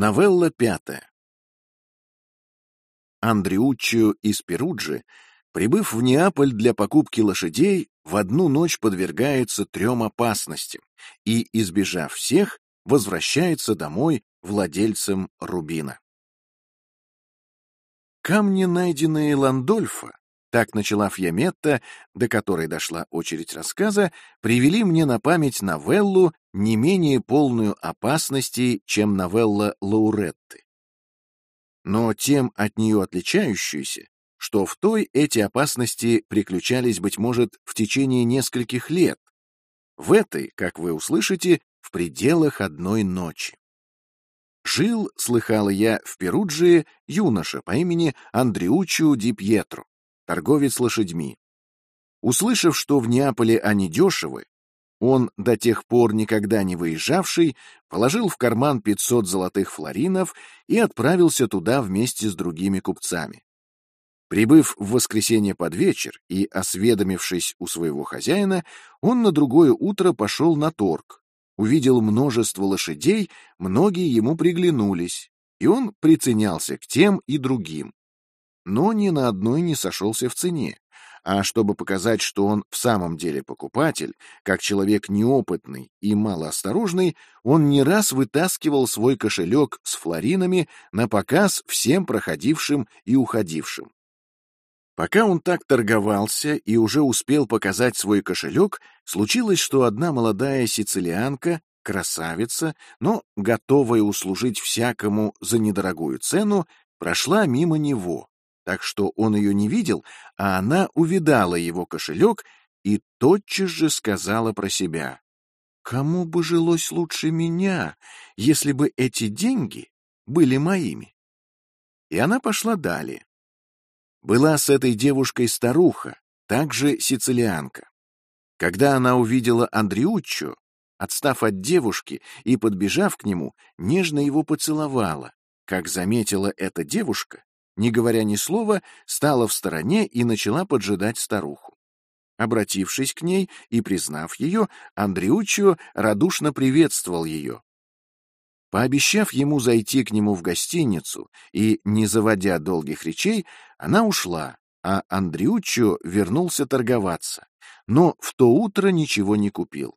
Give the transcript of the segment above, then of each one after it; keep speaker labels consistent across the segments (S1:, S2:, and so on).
S1: Новелла пятая. Андреуччо из Перуджи, прибыв в Неаполь для покупки лошадей, в одну ночь подвергается трем опасностям и, избежав всех, возвращается домой владельцем рубина. Камни, найденные Ландольфа, так начала Фьяметта, до которой дошла очередь рассказа, привели мне на память новеллу, не менее полную опасностей, чем новелла Лауретты. Но тем от нее отличающуюся, что в той эти опасности приключались, быть может, в течение нескольких лет, в этой, как вы услышите, в пределах одной ночи. Жил, слыхала я, в Перуджии юноша по имени Андреуччо Ди Пьетро торговец лошадьми. Услышав, что в Неаполе они дешевы, он, до тех пор никогда не выезжавший, положил в карман 500 золотых флоринов и отправился туда вместе с другими купцами. Прибыв в воскресенье под вечер и осведомившись у своего хозяина, он на другое утро пошел на торг, увидел множество лошадей, многие ему приглянулись, и он приценялся к тем и другим но ни на одной не сошелся в цене. А чтобы показать, что он в самом деле покупатель, как человек неопытный и малоосторожный, он не раз вытаскивал свой кошелек с флоринами на показ всем проходившим и уходившим. Пока он так торговался и уже успел показать свой кошелек, случилось, что одна молодая сицилианка, красавица, но готовая услужить всякому за недорогую цену, прошла мимо него, так что он ее не видел, а она увидала его кошелек и тотчас же сказала про себя. «Кому бы жилось лучше меня, если бы эти деньги были моими?» И она пошла далее. Была с этой девушкой старуха, также сицилианка. Когда она увидела Андреуччо, отстав от девушки и подбежав к нему, нежно его поцеловала. Как заметила эта девушка, не говоря ни слова, стала в стороне и начала поджидать старуху. Обратившись к ней и признав ее, Андреуччо радушно приветствовал ее. Пообещав ему зайти к нему в гостиницу и не заводя долгих речей, она ушла, а Андреуччо вернулся торговаться, но в то утро ничего не купил.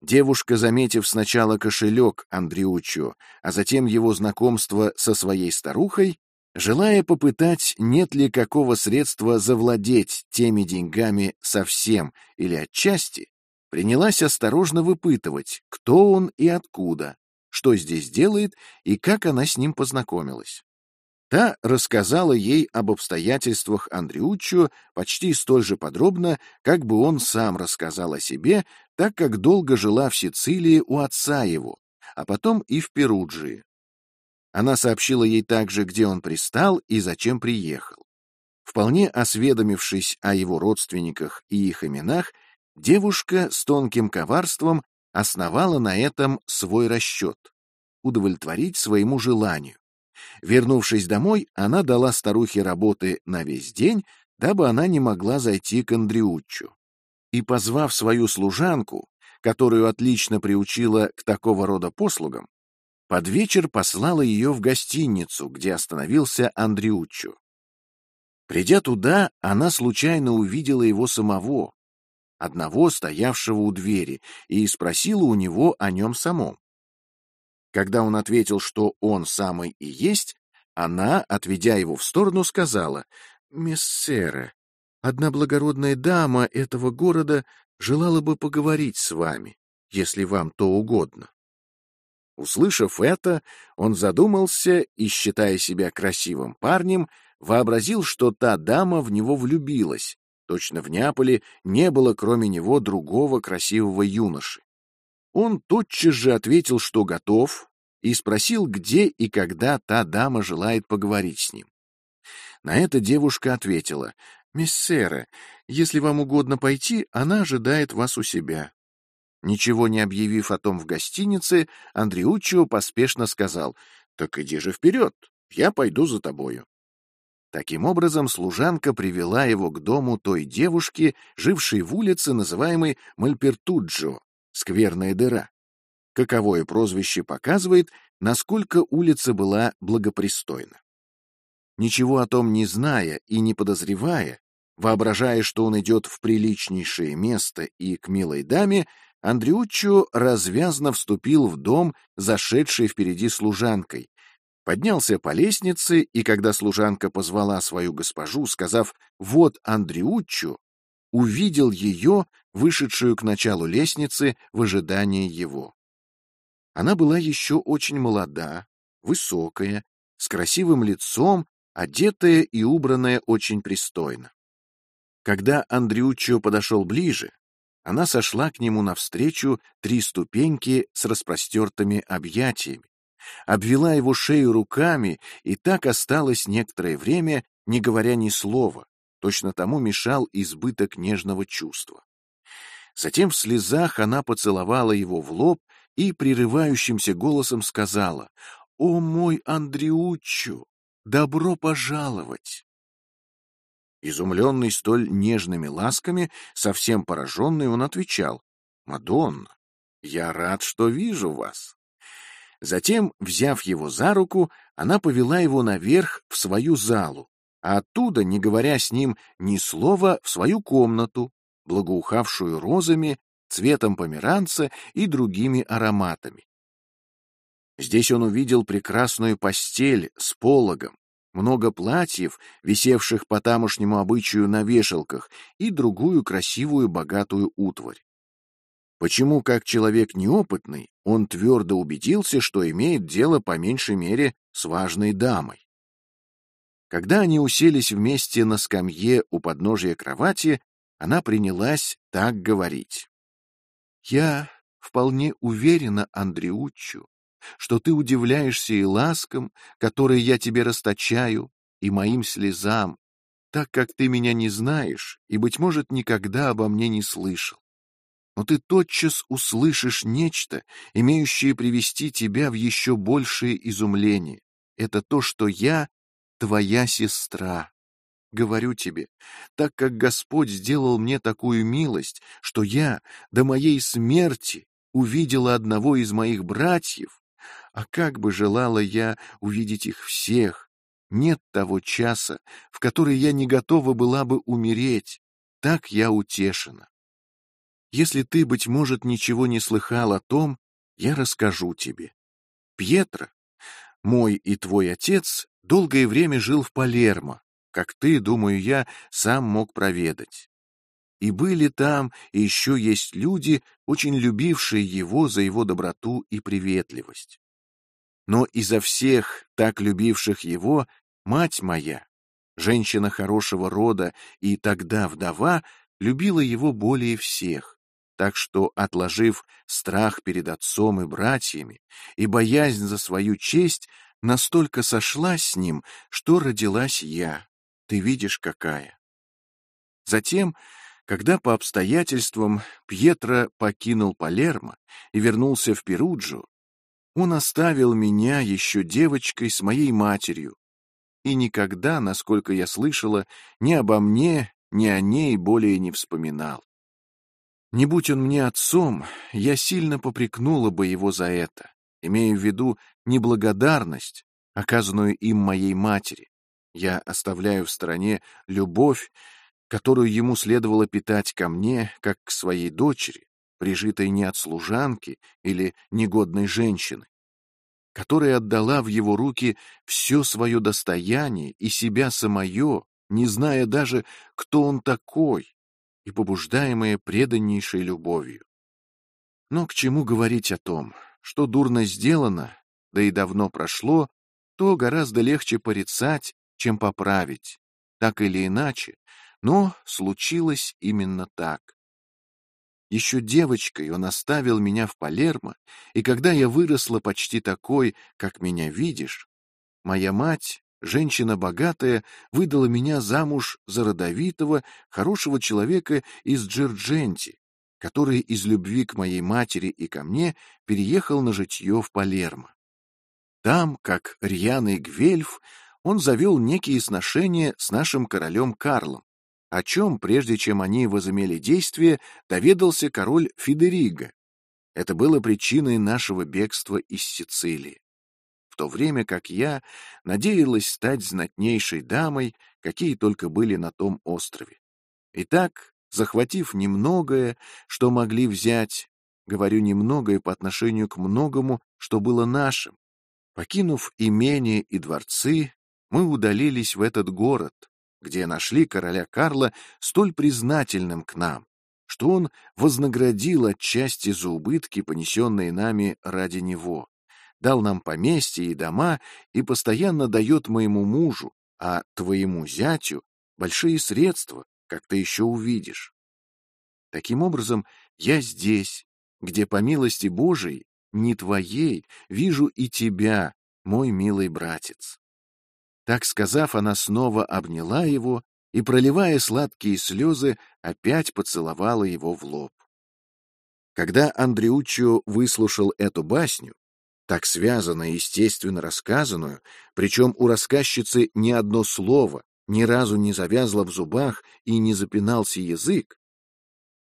S1: Девушка, заметив сначала кошелек Андреуччо, а затем его знакомство со своей старухой, Желая попытать, нет ли какого средства завладеть теми деньгами совсем или отчасти, принялась осторожно выпытывать, кто он и откуда, что здесь делает и как она с ним познакомилась. Та рассказала ей об обстоятельствах Андреуччо почти столь же подробно, как бы он сам рассказал о себе, так как долго жила в Сицилии у отца его, а потом и в Перуджии. Она сообщила ей также, где он пристал и зачем приехал. Вполне осведомившись о его родственниках и их именах, девушка с тонким коварством основала на этом свой расчет — удовлетворить своему желанию. Вернувшись домой, она дала старухе работы на весь день, дабы она не могла зайти к Андреуччу. И, позвав свою служанку, которую отлично приучила к такого рода послугам, под вечер послала ее в гостиницу, где остановился Андреуччо. Придя туда, она случайно увидела его самого, одного стоявшего у двери, и спросила у него о нем самом. Когда он ответил, что он самый и есть, она, отведя его в сторону, сказала, «Мессере, одна благородная дама этого города желала бы поговорить с вами, если вам то угодно». Услышав это, он задумался и, считая себя красивым парнем, вообразил, что та дама в него влюбилась. Точно в Неаполе не было кроме него другого красивого юноши. Он тотчас же ответил, что готов, и спросил, где и когда та дама желает поговорить с ним. На это девушка ответила, «Мессера, если вам угодно пойти, она ожидает вас у себя». Ничего не объявив о том в гостинице, Андреуччо поспешно сказал, «Так иди же вперед, я пойду за тобою». Таким образом, служанка привела его к дому той девушки, жившей в улице, называемой Мальпертуджо, скверная дыра. Каковое прозвище показывает, насколько улица была благопристойна. Ничего о том не зная и не подозревая, воображая, что он идет в приличнейшее место и к милой даме, Андреуччо развязно вступил в дом, зашедший впереди служанкой, поднялся по лестнице, и когда служанка позвала свою госпожу, сказав «Вот Андреуччо», увидел ее, вышедшую к началу лестницы в ожидании его. Она была еще очень молода, высокая, с красивым лицом, одетая и убранная очень пристойно. Когда Андрюччо подошел ближе, она сошла к нему навстречу три ступеньки с распростертыми объятиями, обвела его шею руками и так осталась некоторое время, не говоря ни слова, точно тому мешал избыток нежного чувства. Затем в слезах она поцеловала его в лоб и прерывающимся голосом сказала «О мой Андреуччо, добро пожаловать!» Изумленный столь нежными ласками, совсем пораженный, он отвечал «Мадонна, я рад, что вижу вас». Затем, взяв его за руку, она повела его наверх в свою залу, а оттуда, не говоря с ним ни слова, в свою комнату, благоухавшую розами, цветом померанца и другими ароматами. Здесь он увидел прекрасную постель с пологом, много платьев, висевших по тамошнему обычаю на вешалках, и другую красивую богатую утварь. Почему, как человек неопытный, он твердо убедился, что имеет дело по меньшей мере с важной дамой? Когда они уселись вместе на скамье у подножия кровати, она принялась так говорить. Я вполне уверена, Андреуччу, что ты удивляешься и ласкам, которые я тебе расточаю, и моим слезам, так как ты меня не знаешь и, быть может, никогда обо мне не слышал. Но ты тотчас услышишь нечто, имеющее привести тебя в еще большее изумление. Это то, что я твоя сестра. Говорю тебе, так как Господь сделал мне такую милость, что я до моей смерти увидела одного из моих братьев, а как бы желала я увидеть их всех, нет того часа, в который я не готова была бы умереть, так я утешена. Если ты, быть может, ничего не слыхал о том, я расскажу тебе. Пьетро, мой и твой отец, долгое время жил в Палермо, как ты, думаю я, сам мог проведать. И были там, и еще есть люди, очень любившие его за его доброту и приветливость. Но изо всех, так любивших его, мать моя, женщина хорошего рода и тогда вдова, любила его более всех, так что, отложив страх перед отцом и братьями и боязнь за свою честь, настолько сошлась с ним, что родилась я. Ты видишь, какая. Затем, когда по обстоятельствам Пьетро покинул Палермо и вернулся в Перуджу, он оставил меня еще девочкой с моей матерью и никогда, насколько я слышала, ни обо мне, ни о ней более не вспоминал. Не будь он мне отцом, я сильно попрекнула бы его за это, имея в виду неблагодарность, оказанную им моей матери. Я оставляю в стороне любовь, которую ему следовало питать ко мне, как к своей дочери, прижитой не от служанки или негодной женщины, которая отдала в его руки все свое достояние и себя самое, не зная даже, кто он такой, и побуждаемая преданнейшей любовью. Но к чему говорить о том, что дурно сделано, да и давно прошло, то гораздо легче порицать, чем поправить, так или иначе, но случилось именно так. Еще девочкой он оставил меня в Палермо, и когда я выросла почти такой, как меня видишь, моя мать, женщина богатая, выдала меня замуж за родовитого, хорошего человека из Джердженти, который из любви к моей матери и ко мне переехал на житье в Палермо. Там, как рьяный Гвельф, он завел некие сношения с нашим королем Карлом, о чем, прежде чем они возымели действие, доведался король Федериго. Это было причиной нашего бегства из Сицилии. В то время как я надеялась стать знатнейшей дамой, какие только были на том острове. Итак, захватив немногое, что могли взять, говорю немногое по отношению к многому, что было нашим, покинув имение и дворцы, мы удалились в этот город, где нашли короля Карла столь признательным к нам, что он вознаградил отчасти за убытки, понесенные нами ради него, дал нам поместья и дома и постоянно дает моему мужу, а твоему зятю, большие средства, как ты еще увидишь. Таким образом, я здесь, где, по милости Божией, не твоей, вижу и тебя, мой милый братец. Так сказав, она снова обняла его и, проливая сладкие слезы, опять поцеловала его в лоб. Когда Андреуччо выслушал эту басню, так связанно и естественно рассказанную, причем у рассказчицы ни одно слово ни разу не завязло в зубах и не запинался язык,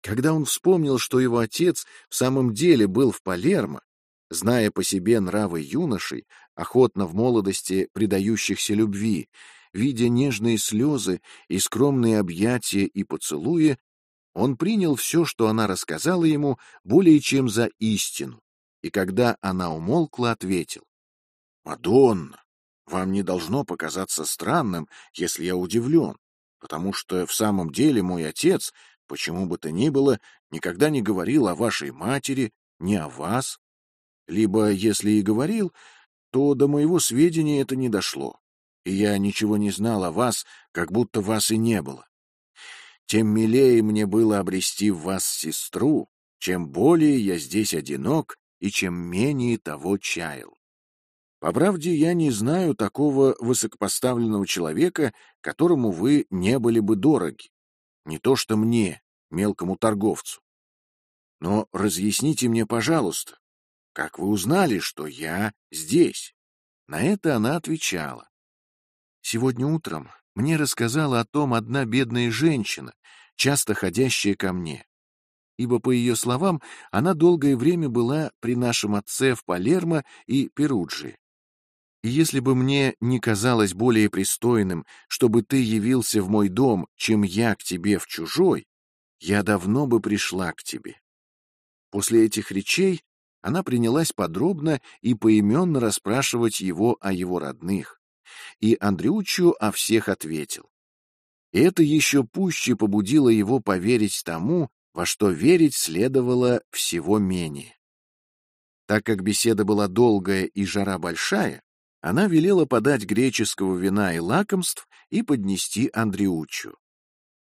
S1: когда он вспомнил, что его отец в самом деле был в Палермо, зная по себе нравы юношей, охотно в молодости предающихся любви, видя нежные слезы и скромные объятия и поцелуи, он принял все, что она рассказала ему, более чем за истину, и когда она умолкла, ответил, «Мадонна, вам не должно показаться странным, если я удивлен, потому что в самом деле мой отец, почему бы то ни было, никогда не говорил о вашей матери, ни о вас, либо, если и говорил, то до моего сведения это не дошло, и я ничего не знал о вас, как будто вас и не было. Тем милее мне было обрести в вас сестру, чем более я здесь одинок и чем менее того чаял. По правде, я не знаю такого высокопоставленного человека, которому вы не были бы дороги. Не то что мне, мелкому торговцу. Но разъясните мне, пожалуйста, как вы узнали, что я здесь? На это она отвечала. Сегодня утром мне рассказала о том одна бедная женщина, часто ходящая ко мне. Ибо, по ее словам, она долгое время была при нашем отце в Палермо и Перуджи. И если бы мне не казалось более пристойным, чтобы ты явился в мой дом, чем я к тебе в чужой, я давно бы пришла к тебе. После этих речей она принялась подробно и поименно расспрашивать его о его родных, и Андрючу о всех ответил. Это еще пуще побудило его поверить тому, во что верить следовало всего менее. Так как беседа была долгая и жара большая, она велела подать греческого вина и лакомств и поднести Андреучу.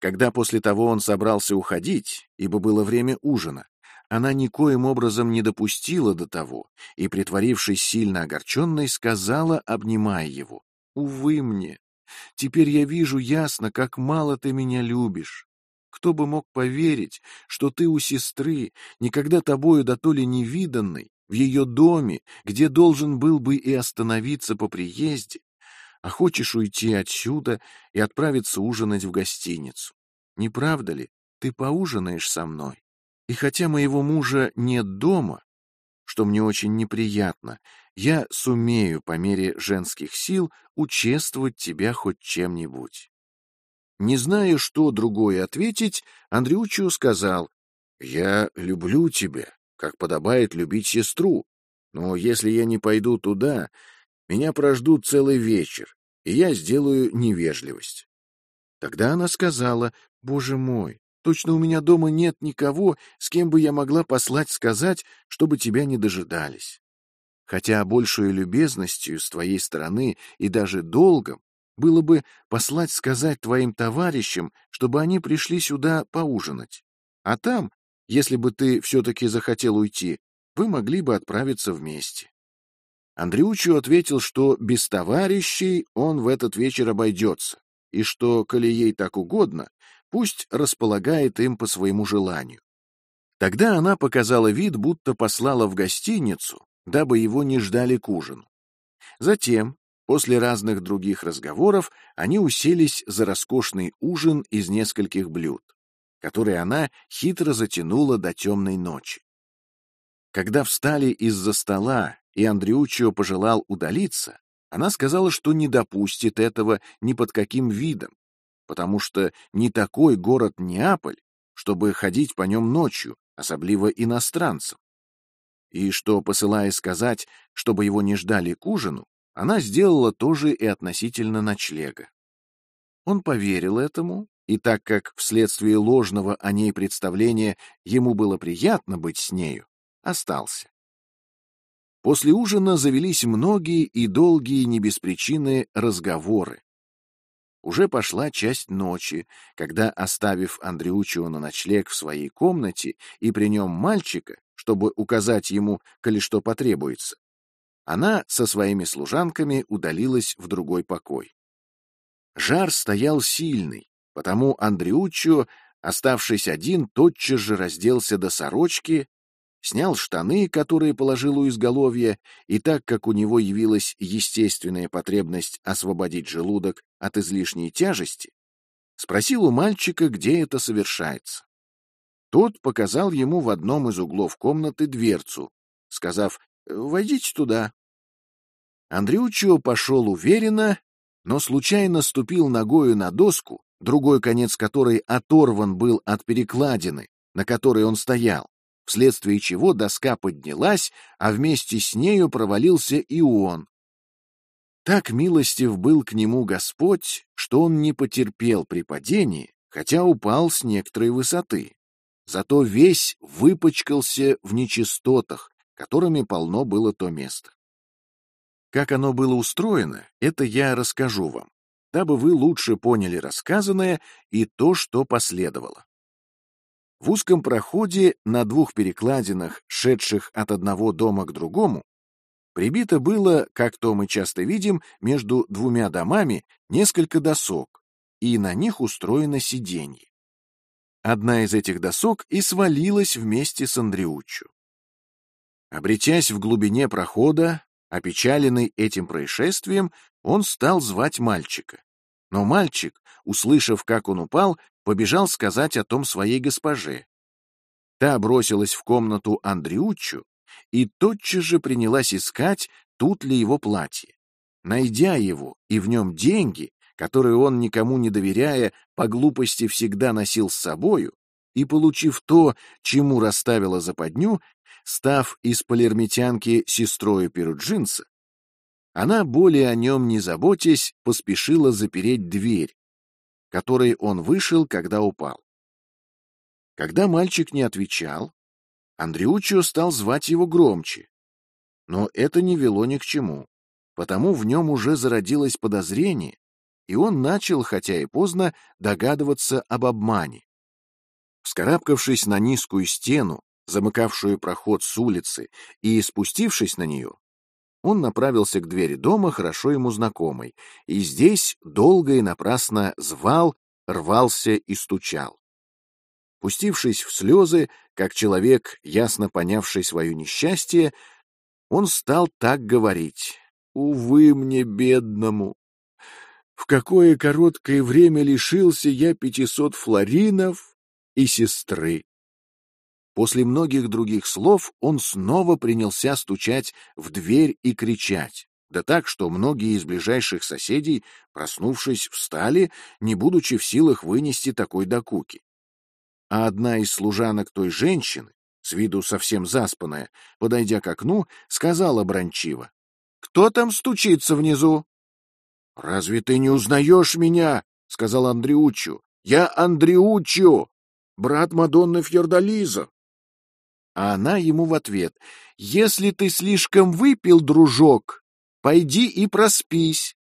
S1: Когда после того он собрался уходить, ибо было время ужина, она никоим образом не допустила до того и, притворившись сильно огорченной, сказала, обнимая его, «Увы мне, теперь я вижу ясно, как мало ты меня любишь. Кто бы мог поверить, что ты у сестры, никогда тобою да то ли невиданной, в ее доме, где должен был бы и остановиться по приезде, а хочешь уйти отсюда и отправиться ужинать в гостиницу. Не правда ли, ты поужинаешь со мной?» И хотя моего мужа нет дома, что мне очень неприятно, я сумею по мере женских сил участвовать тебя хоть чем-нибудь. Не зная, что другое ответить, Андрючу сказал, «Я люблю тебя, как подобает любить сестру, но если я не пойду туда, меня прождут целый вечер, и я сделаю невежливость». Тогда она сказала, «Боже мой, Точно у меня дома нет никого, с кем бы я могла послать сказать, чтобы тебя не дожидались. Хотя большую любезностью с твоей стороны и даже долгом было бы послать сказать твоим товарищам, чтобы они пришли сюда поужинать. А там, если бы ты все-таки захотел уйти, вы могли бы отправиться вместе. Андрючу ответил, что без товарищей он в этот вечер обойдется, и что, коли ей так угодно, Пусть располагает им по своему желанию. Тогда она показала вид, будто послала в гостиницу, дабы его не ждали к ужину. Затем, после разных других разговоров, они уселись за роскошный ужин из нескольких блюд, который она хитро затянула до темной ночи. Когда встали из-за стола, и Андреуччо пожелал удалиться, она сказала, что не допустит этого ни под каким видом, потому что не такой город Неаполь, чтобы ходить по нем ночью, особливо иностранцам. И что, посылая сказать, чтобы его не ждали к ужину, она сделала то же и относительно ночлега. Он поверил этому, и так как вследствие ложного о ней представления ему было приятно быть с нею, остался. После ужина завелись многие и долгие не без причины разговоры. Уже пошла часть ночи, когда, оставив Андреучио на ночлег в своей комнате и при нем мальчика, чтобы указать ему, коли что потребуется, она со своими служанками удалилась в другой покой. Жар стоял сильный, потому Андреуччо, оставшись один, тотчас же разделся до сорочки снял штаны, которые положил у изголовья, и так как у него явилась естественная потребность освободить желудок от излишней тяжести, спросил у мальчика, где это совершается. Тот показал ему в одном из углов комнаты дверцу, сказав «Войдите туда». Андрючио пошел уверенно, но случайно ступил ногою на доску, другой конец которой оторван был от перекладины, на которой он стоял вследствие чего доска поднялась, а вместе с нею провалился и он. Так милостив был к нему Господь, что он не потерпел при падении, хотя упал с некоторой высоты. Зато весь выпачкался в нечистотах, которыми полно было то место. Как оно было устроено, это я расскажу вам, дабы вы лучше поняли рассказанное и то, что последовало. В узком проходе на двух перекладинах, шедших от одного дома к другому, прибито было, как то мы часто видим, между двумя домами несколько досок, и на них устроено сиденье. Одна из этих досок и свалилась вместе с Андреуччо. Обретясь в глубине прохода, опечаленный этим происшествием, он стал звать мальчика. Но мальчик, услышав, как он упал, побежал сказать о том своей госпоже. Та бросилась в комнату Андреуччу и тотчас же принялась искать, тут ли его платье. Найдя его и в нем деньги, которые он, никому не доверяя, по глупости всегда носил с собою, и, получив то, чему расставила западню, став из полермитянки сестрою Перуджинца, она, более о нем не заботясь, поспешила запереть дверь, которой он вышел, когда упал. Когда мальчик не отвечал, Андреуччо стал звать его громче. Но это не вело ни к чему, потому в нем уже зародилось подозрение, и он начал, хотя и поздно, догадываться об обмане. Вскарабкавшись на низкую стену, замыкавшую проход с улицы, и спустившись на нее, он направился к двери дома, хорошо ему знакомой, и здесь долго и напрасно звал, рвался и стучал. Пустившись в слезы, как человек, ясно понявший свое несчастье, он стал так говорить. «Увы мне, бедному! В какое короткое время лишился я пятисот флоринов и сестры!» После многих других слов он снова принялся стучать в дверь и кричать. Да так, что многие из ближайших соседей, проснувшись, встали, не будучи в силах вынести такой докуки. А одна из служанок той женщины, с виду совсем заспанная, подойдя к окну, сказала брончиво. — Кто там стучится внизу? — Разве ты не узнаешь меня? — сказал Андреуччо. — Я Андреуччо, брат Мадонны Фьордализа. А она ему в ответ. «Если ты слишком выпил, дружок, пойди и проспись.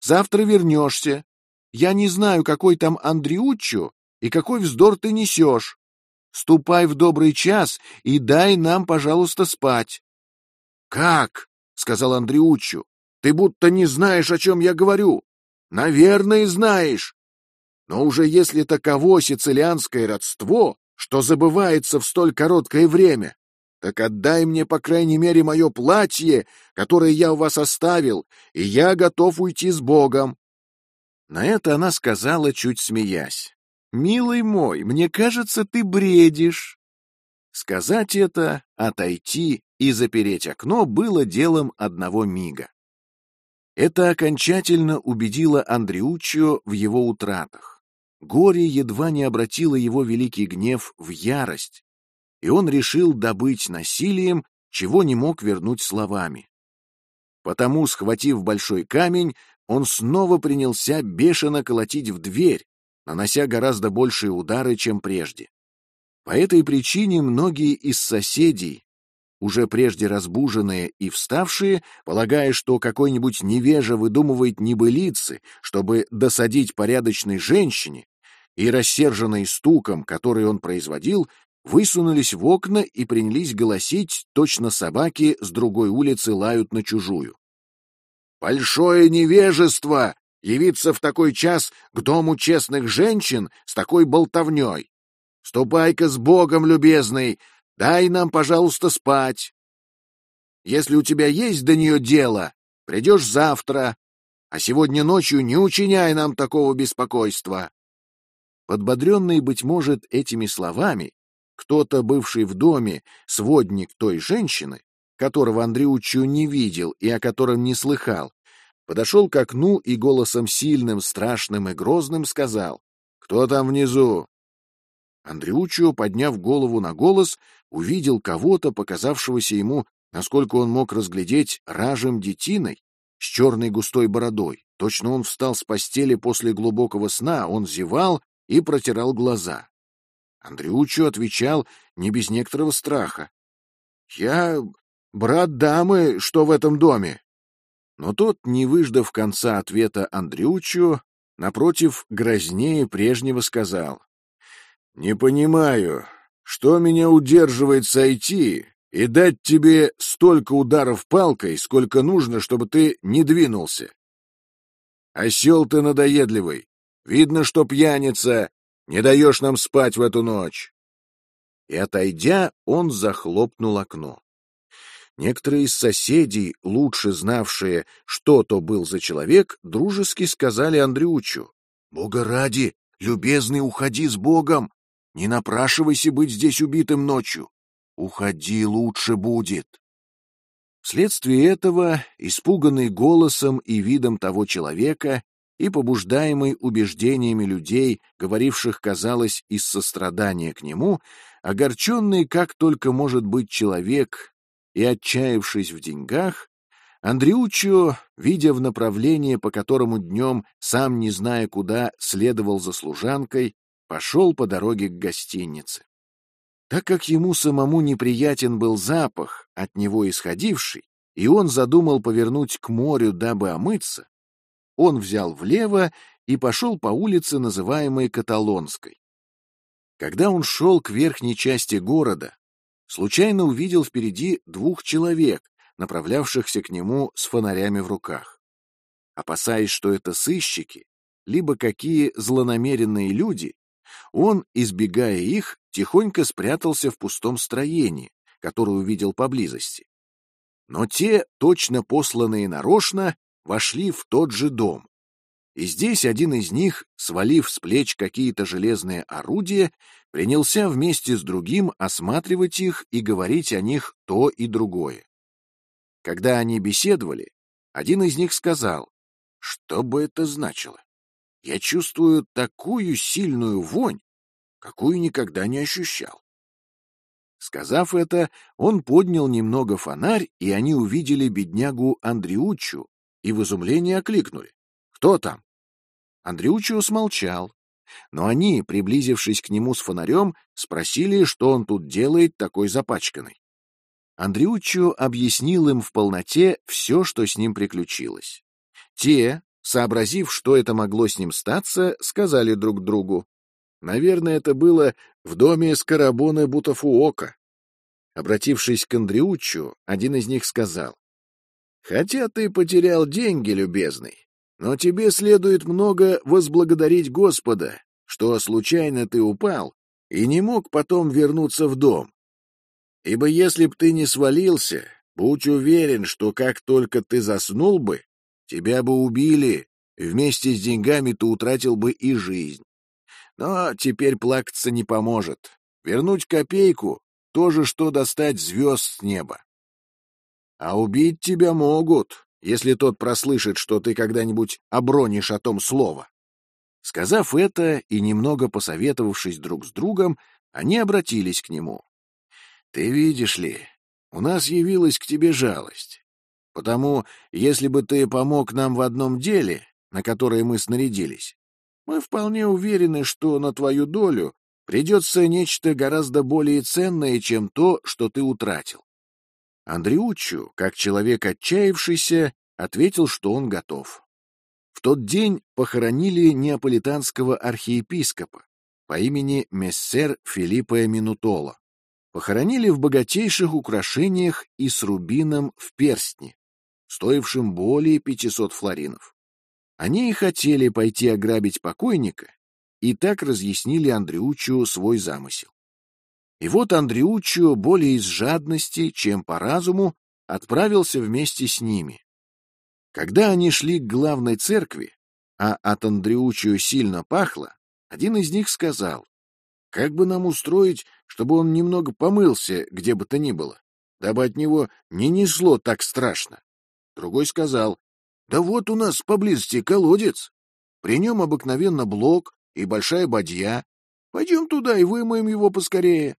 S1: Завтра вернешься. Я не знаю, какой там Андреуччо и какой вздор ты несешь. Ступай в добрый час и дай нам, пожалуйста, спать». «Как?» — сказал Андреуччо. «Ты будто не знаешь, о чем я говорю. Наверное, знаешь. Но уже если таково сицилианское родство, что забывается в столь короткое время. Так отдай мне, по крайней мере, мое платье, которое я у вас оставил, и я готов уйти с Богом. На это она сказала, чуть смеясь. «Милый мой, мне кажется, ты бредишь». Сказать это, отойти и запереть окно было делом одного мига. Это окончательно убедило Андреуччо в его утратах. Горе едва не обратило его великий гнев в ярость, и он решил добыть насилием, чего не мог вернуть словами. Потому, схватив большой камень, он снова принялся бешено колотить в дверь, нанося гораздо большие удары, чем прежде. По этой причине многие из соседей, уже прежде разбуженные и вставшие, полагая, что какой-нибудь невежа выдумывает небылицы, чтобы досадить порядочной женщине, и рассерженные стуком, который он производил, высунулись в окна и принялись голосить, точно собаки с другой улицы лают на чужую. «Большое невежество! Явиться в такой час к дому честных женщин с такой болтовней! Ступай-ка с Богом, любезный, дай нам, пожалуйста, спать. Если у тебя есть до нее дело, придешь завтра, а сегодня ночью не учиняй нам такого беспокойства. Подбодренный, быть может, этими словами, кто-то, бывший в доме, сводник той женщины, которого Андреучу не видел и о котором не слыхал, подошел к окну и голосом сильным, страшным и грозным сказал «Кто там внизу? Андреуччо, подняв голову на голос, увидел кого-то, показавшегося ему, насколько он мог разглядеть, ражем детиной с черной густой бородой. Точно он встал с постели после глубокого сна, он зевал и протирал глаза. Андреуччо отвечал не без некоторого страха. — Я брат дамы, что в этом доме. Но тот, не выждав конца ответа Андреуччо, напротив, грознее прежнего сказал. «Не понимаю, что меня удерживает сойти и дать тебе столько ударов палкой, сколько нужно, чтобы ты не двинулся? Осел ты надоедливый. Видно, что пьяница. Не даешь нам спать в эту ночь». И, отойдя, он захлопнул окно. Некоторые из соседей, лучше знавшие, что то был за человек, дружески сказали Андрючу. «Бога ради, любезный, уходи с Богом, не напрашивайся быть здесь убитым ночью. Уходи, лучше будет. Вследствие этого, испуганный голосом и видом того человека и побуждаемый убеждениями людей, говоривших, казалось, из сострадания к нему, огорченный, как только может быть человек, и отчаявшись в деньгах, Андреуччо, видя в направлении, по которому днем, сам не зная куда, следовал за служанкой, пошел по дороге к гостинице. Так как ему самому неприятен был запах, от него исходивший, и он задумал повернуть к морю, дабы омыться, он взял влево и пошел по улице, называемой Каталонской. Когда он шел к верхней части города, случайно увидел впереди двух человек, направлявшихся к нему с фонарями в руках. Опасаясь, что это сыщики, либо какие злонамеренные люди, он, избегая их, тихонько спрятался в пустом строении, которое увидел поблизости. Но те, точно посланные нарочно, вошли в тот же дом. И здесь один из них, свалив с плеч какие-то железные орудия, принялся вместе с другим осматривать их и говорить о них то и другое. Когда они беседовали, один из них сказал, что бы это значило. Я чувствую такую сильную вонь, какую никогда не ощущал. Сказав это, он поднял немного фонарь, и они увидели беднягу Андреучу и в изумлении окликнули. «Кто там?» Андреучу смолчал, но они, приблизившись к нему с фонарем, спросили, что он тут делает такой запачканный. Андреучу объяснил им в полноте все, что с ним приключилось. Те, Сообразив, что это могло с ним статься, сказали друг другу. Наверное, это было в доме Скоробона Бутафуока. Обратившись к Андреуччу, один из них сказал. «Хотя ты потерял деньги, любезный, но тебе следует много возблагодарить Господа, что случайно ты упал и не мог потом вернуться в дом. Ибо если б ты не свалился, будь уверен, что как только ты заснул бы, Тебя бы убили, вместе с деньгами ты утратил бы и жизнь. Но теперь плакаться не поможет. Вернуть копейку то же, что достать звезд с неба. А убить тебя могут, если тот прослышит, что ты когда-нибудь обронишь о том слово. Сказав это и немного посоветовавшись друг с другом, они обратились к нему. «Ты видишь ли, у нас явилась к тебе жалость. Потому, если бы ты помог нам в одном деле, на которое мы снарядились, мы вполне уверены, что на твою долю придется нечто гораздо более ценное, чем то, что ты утратил. Андреучу, как человек отчаявшийся, ответил, что он готов. В тот день похоронили неаполитанского архиепископа по имени Мессер Филиппо Минутола. Похоронили в богатейших украшениях и с рубином в перстне, стоившим более 500 флоринов. Они и хотели пойти ограбить покойника, и так разъяснили Андреучу свой замысел. И вот Андреуччо более из жадности, чем по разуму, отправился вместе с ними. Когда они шли к главной церкви, а от Андреуччо сильно пахло, один из них сказал, «Как бы нам устроить, чтобы он немного помылся, где бы то ни было, дабы от него не несло так страшно?» Другой сказал, «Да вот у нас поблизости колодец. При нем обыкновенно блок и большая бадья. Пойдем туда и вымоем его поскорее».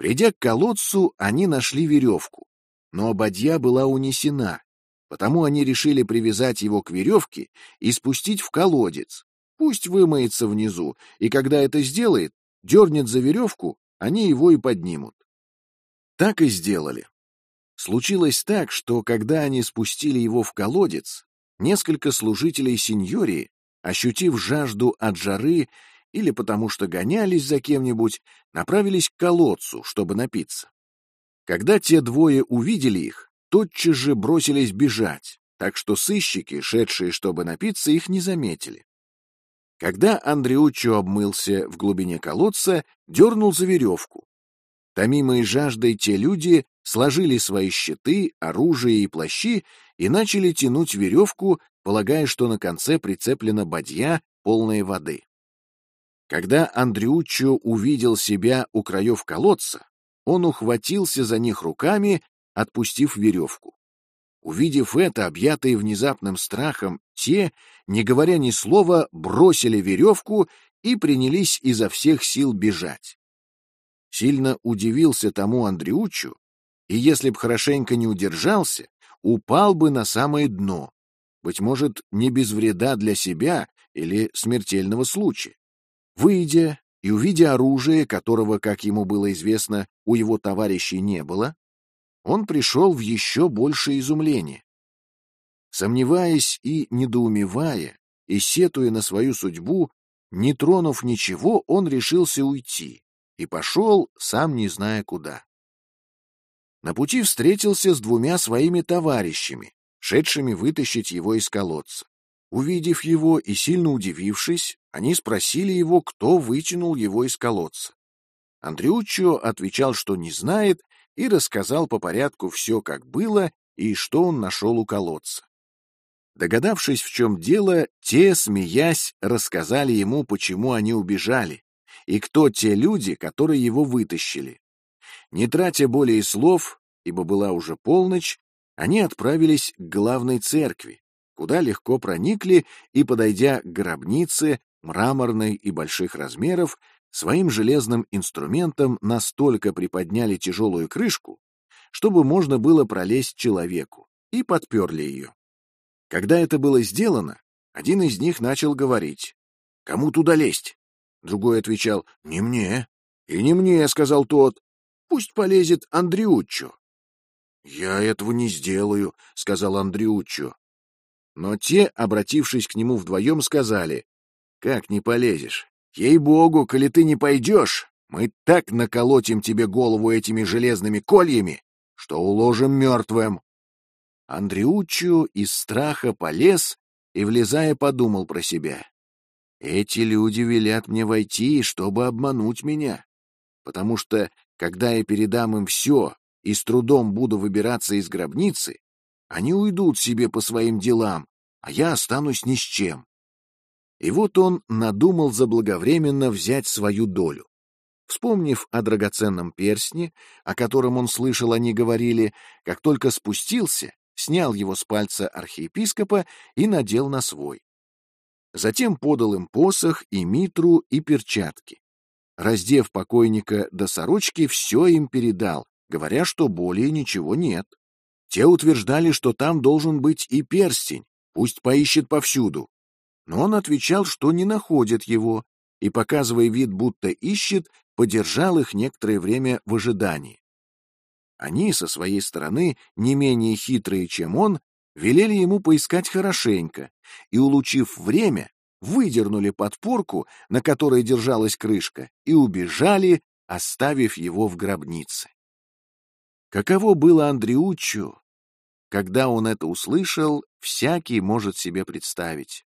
S1: Придя к колодцу, они нашли веревку, но бадья была унесена, потому они решили привязать его к веревке и спустить в колодец. Пусть вымоется внизу, и когда это сделает, дернет за веревку, они его и поднимут. Так и сделали. Случилось так, что когда они спустили его в колодец, несколько служителей сеньории, ощутив жажду от жары или потому что гонялись за кем-нибудь, направились к колодцу, чтобы напиться. Когда те двое увидели их, тотчас же бросились бежать, так что сыщики, шедшие, чтобы напиться, их не заметили. Когда Андреуччо обмылся в глубине колодца, дернул за веревку. Томимые жаждой те люди сложили свои щиты, оружие и плащи и начали тянуть веревку, полагая, что на конце прицеплена бадья, полная воды. Когда Андреуччо увидел себя у краев колодца, он ухватился за них руками, отпустив веревку. Увидев это, объятые внезапным страхом, те, не говоря ни слова, бросили веревку и принялись изо всех сил бежать. Сильно удивился тому Андреучу, и если б хорошенько не удержался, упал бы на самое дно, быть может, не без вреда для себя или смертельного случая. Выйдя и увидя оружие, которого, как ему было известно, у его товарищей не было, он пришел в еще большее изумление. Сомневаясь и недоумевая, и сетуя на свою судьбу, не тронув ничего, он решился уйти и пошел, сам не зная куда. На пути встретился с двумя своими товарищами, шедшими вытащить его из колодца. Увидев его и сильно удивившись, они спросили его, кто вытянул его из колодца. Андрюччо отвечал, что не знает, и рассказал по порядку все, как было, и что он нашел у колодца. Догадавшись, в чем дело, те, смеясь, рассказали ему, почему они убежали, и кто те люди, которые его вытащили. Не тратя более слов, ибо была уже полночь, они отправились к главной церкви, куда легко проникли и, подойдя к гробнице, мраморной и больших размеров, своим железным инструментом настолько приподняли тяжелую крышку, чтобы можно было пролезть человеку, и подперли ее. Когда это было сделано, один из них начал говорить. «Кому туда лезть?» Другой отвечал. «Не мне». «И не мне», — сказал тот. «Пусть полезет Андреуччо». «Я этого не сделаю», — сказал Андреуччо. Но те, обратившись к нему вдвоем, сказали. Как не полезешь? Ей-богу, коли ты не пойдешь, мы так наколотим тебе голову этими железными кольями, что уложим мертвым. Андреуччо из страха полез и, влезая, подумал про себя. Эти люди велят мне войти, чтобы обмануть меня, потому что, когда я передам им все и с трудом буду выбираться из гробницы, они уйдут себе по своим делам, а я останусь ни с чем. И вот он надумал заблаговременно взять свою долю. Вспомнив о драгоценном перстне, о котором он слышал, они говорили, как только спустился, снял его с пальца архиепископа и надел на свой. Затем подал им посох и митру и перчатки. Раздев покойника до сорочки, все им передал, говоря, что более ничего нет. Те утверждали, что там должен быть и перстень, пусть поищет повсюду. Но он отвечал, что не находит его, и, показывая вид, будто ищет, подержал их некоторое время в ожидании. Они, со своей стороны, не менее хитрые, чем он, велели ему поискать хорошенько, и, улучив время, выдернули подпорку, на которой держалась крышка, и убежали, оставив его в гробнице. Каково было Андреуччу, когда он это услышал, всякий может себе представить.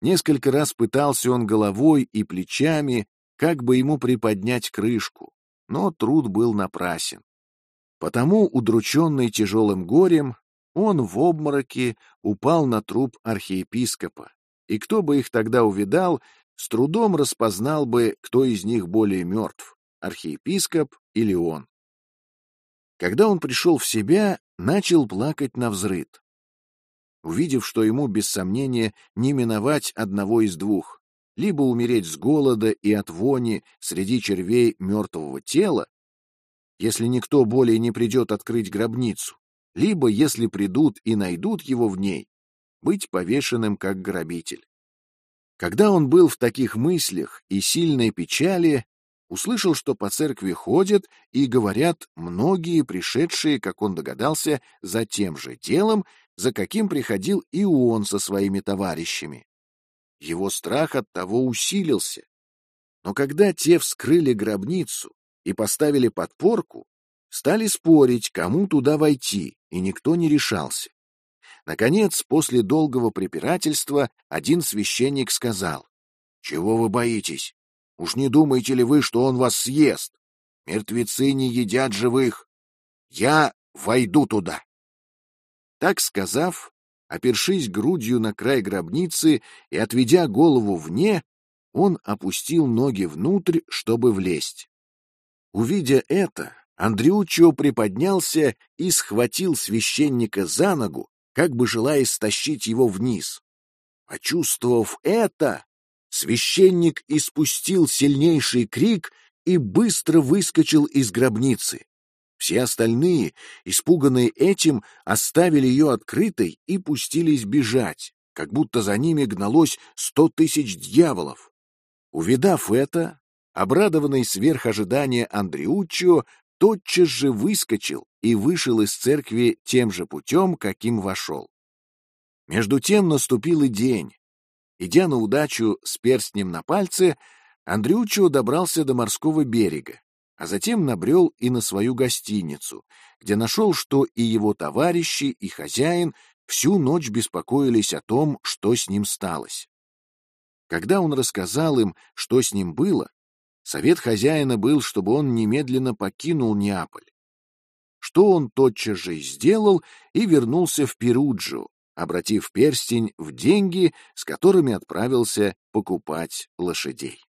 S1: Несколько раз пытался он головой и плечами, как бы ему приподнять крышку, но труд был напрасен. Потому, удрученный тяжелым горем, он в обмороке упал на труп архиепископа, и кто бы их тогда увидал, с трудом распознал бы, кто из них более мертв — архиепископ или он. Когда он пришел в себя, начал плакать на взрыд. Увидев, что ему, без сомнения, не миновать одного из двух, либо умереть с голода и от вони среди червей мертвого тела, если никто более не придет открыть гробницу, либо, если придут и найдут его в ней, быть повешенным как грабитель. Когда он был в таких мыслях и сильной печали, услышал, что по церкви ходят и говорят многие пришедшие, как он догадался, за тем же делом, за каким приходил и он со своими товарищами. Его страх от того усилился. Но когда те вскрыли гробницу и поставили подпорку, стали спорить, кому туда войти, и никто не решался. Наконец, после долгого препирательства, один священник сказал, «Чего вы боитесь? Уж не думаете ли вы, что он вас съест? Мертвецы не едят живых. Я войду туда». Так сказав, опершись грудью на край гробницы и отведя голову вне, он опустил ноги внутрь, чтобы влезть. Увидя это, Андрючо приподнялся и схватил священника за ногу, как бы желая стащить его вниз. Почувствовав это, священник испустил сильнейший крик и быстро выскочил из гробницы. Все остальные, испуганные этим, оставили ее открытой и пустились бежать, как будто за ними гналось сто тысяч дьяволов. Увидав это, обрадованный сверх ожидания Андреуччо тотчас же выскочил и вышел из церкви тем же путем, каким вошел. Между тем наступил и день. Идя на удачу с перстнем на пальце, Андрючо добрался до морского берега, а затем набрел и на свою гостиницу, где нашел, что и его товарищи, и хозяин всю ночь беспокоились о том, что с ним сталось. Когда он рассказал им, что с ним было, Совет хозяина был, чтобы он немедленно покинул Неаполь. Что он тотчас же сделал и вернулся в Перуджу, обратив перстень в деньги, с которыми отправился покупать лошадей.